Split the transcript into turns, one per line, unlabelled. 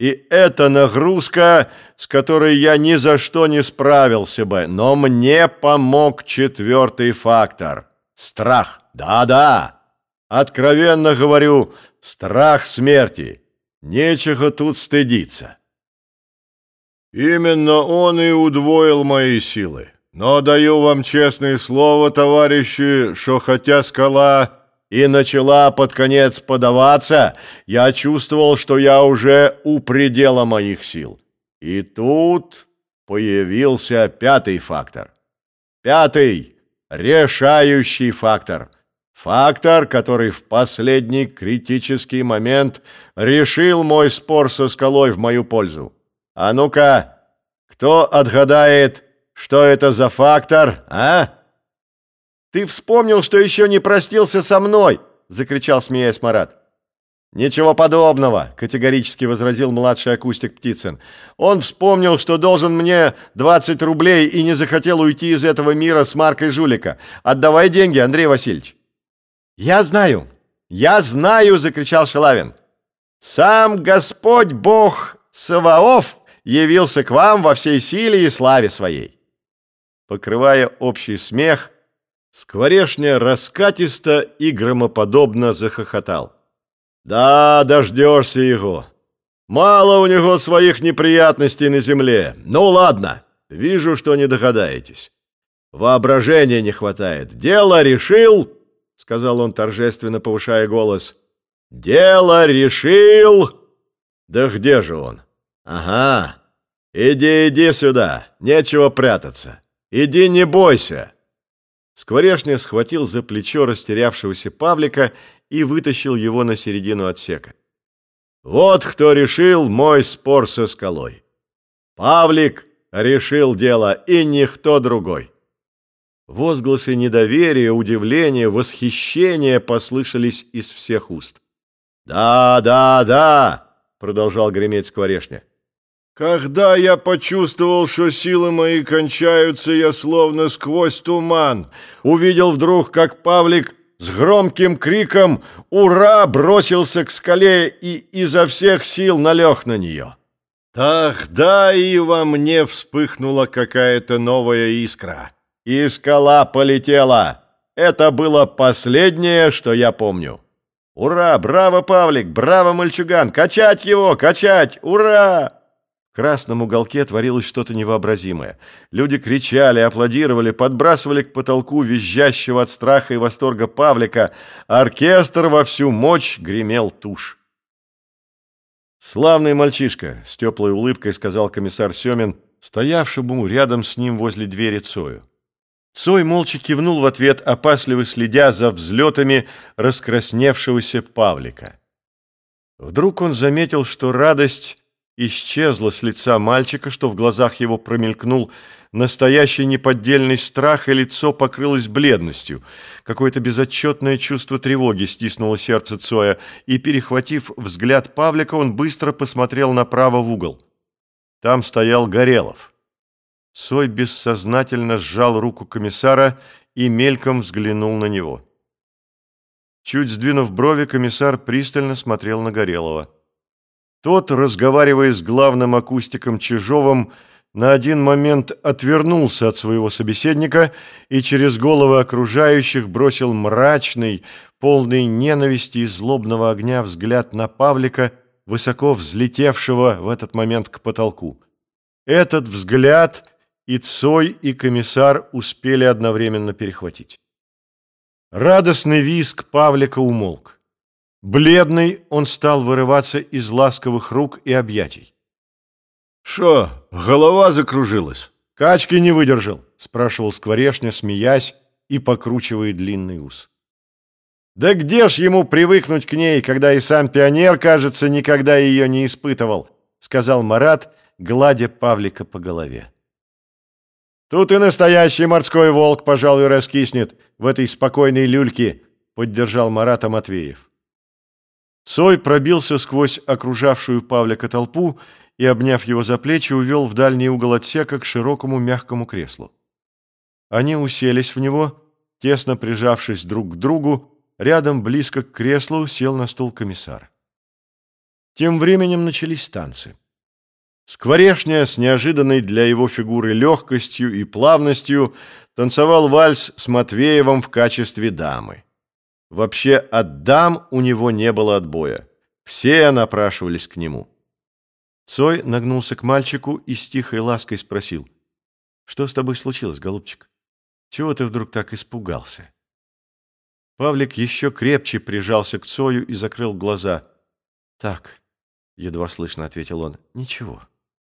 И это нагрузка, с которой я ни за что не справился бы. Но мне помог четвертый фактор – страх. Да-да, откровенно говорю, страх смерти. Нечего тут стыдиться. Именно он и удвоил мои силы. Но даю вам честное слово, товарищи, что хотя скала и начала под конец подаваться, я чувствовал, что я уже у предела моих сил. И тут появился пятый фактор. Пятый решающий фактор. Фактор, который в последний критический момент решил мой спор со скалой в мою пользу. А ну-ка, кто отгадает, что это за фактор, а? Ты вспомнил, что еще не простился со мной, закричал, смеясь Марат. Ничего подобного, категорически возразил младший акустик Птицын. Он вспомнил, что должен мне 20 рублей и не захотел уйти из этого мира с маркой жулика. Отдавай деньги, Андрей Васильевич. Я знаю. Я знаю, закричал Шалавин. Сам Господь Бог Саваоф явился к вам во всей силе и славе своей. Покрывая общий смех, Скворешня раскатисто и громоподобно захохотал. «Да, дождешься его. Мало у него своих неприятностей на земле. Ну ладно, вижу, что не догадаетесь. Воображения не хватает. Дело решил!» — сказал он торжественно, повышая голос. «Дело решил!» «Да где же он?» «Ага, иди, иди сюда, нечего прятаться. Иди, не бойся!» Скворешня схватил за плечо растерявшегося Павлика и вытащил его на середину отсека. «Вот кто решил мой спор со скалой. Павлик решил дело, и никто другой». Возгласы недоверия, удивления, восхищения послышались из всех уст. «Да, да, да!» — продолжал греметь Скворешня. Когда я почувствовал, что силы мои кончаются, я словно сквозь туман увидел вдруг, как Павлик с громким криком «Ура!» бросился к скале и изо всех сил налег на нее. Тогда и во мне вспыхнула какая-то новая искра, и скала полетела. Это было последнее, что я помню. «Ура! Браво, Павлик! Браво, мальчуган! Качать его! Качать! Ура!» В красном уголке творилось что-то невообразимое. Люди кричали, аплодировали, подбрасывали к потолку визжащего от страха и восторга Павлика, оркестр во всю мощь гремел тушь. «Славный мальчишка!» — с теплой улыбкой сказал комиссар Семин, стоявшему рядом с ним возле двери Цою. Цой молча кивнул в ответ, опасливо следя за взлетами раскрасневшегося Павлика. Вдруг он заметил, что радость исчезла с лица мальчика, что в глазах его промелькнул настоящий неподдельный страх, и лицо покрылось бледностью. Какое-то безотчетное чувство тревоги стиснуло сердце Цоя, и, перехватив взгляд Павлика, он быстро посмотрел направо в угол. Там стоял Горелов. Цой бессознательно сжал руку комиссара и мельком взглянул на него. Чуть сдвинув брови, комиссар пристально смотрел на Горелова. Тот, разговаривая с главным акустиком Чижовым, на один момент отвернулся от своего собеседника и через головы окружающих бросил мрачный, полный ненависти и злобного огня взгляд на Павлика, высоко взлетевшего в этот момент к потолку. Этот взгляд и Цой, и комиссар успели одновременно перехватить. Радостный визг Павлика умолк. Бледный, он стал вырываться из ласковых рук и объятий. «Шо, голова закружилась? Качки не выдержал?» – спрашивал Скворешня, смеясь и покручивая длинный ус. «Да где ж ему привыкнуть к ней, когда и сам пионер, кажется, никогда ее не испытывал?» – сказал Марат, гладя Павлика по голове. «Тут и настоящий морской волк, пожалуй, раскиснет в этой спокойной люльке», – поддержал Марата Матвеев. Сой пробился сквозь окружавшую Павлика толпу и, обняв его за плечи, увел в дальний угол отсека к широкому мягкому креслу. Они уселись в него, тесно прижавшись друг к другу, рядом, близко к креслу, сел на стул комиссар. Тем временем начались танцы. Скворешня с неожиданной для его фигуры легкостью и плавностью танцевал вальс с Матвеевым в качестве дамы. Вообще от дам у него не было отбоя. Все напрашивались к нему. Цой нагнулся к мальчику и с тихой лаской спросил. «Что с тобой случилось, голубчик? Чего ты вдруг так испугался?» Павлик еще крепче прижался к Цою и закрыл глаза. «Так», — едва слышно ответил он, — «ничего».